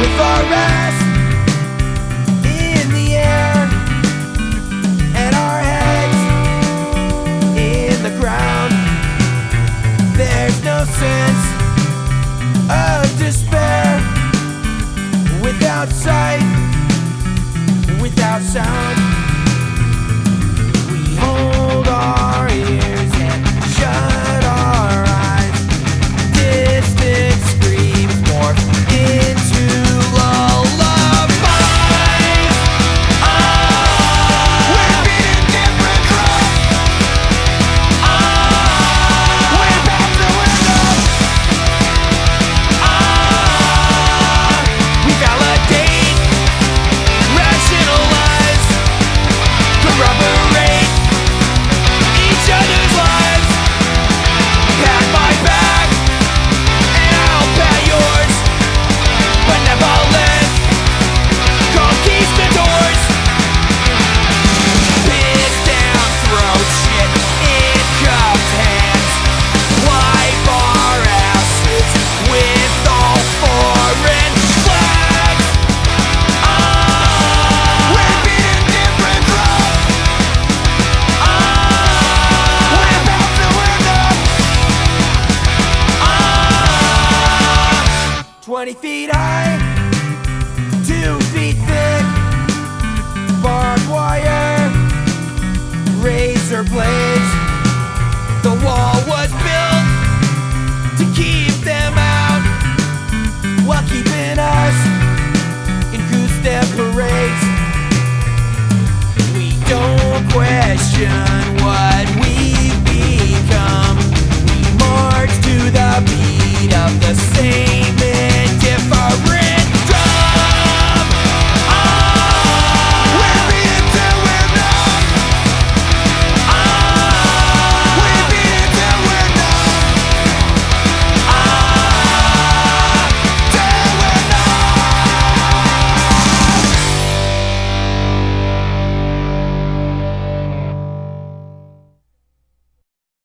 with our rest in the air and our heads in the ground. There's no sense of despair without sight, without sound. 20 feet high, two feet thick, barbed wire, razor blades. The wall was built to keep them out while keeping us in goose step parades. We don't question.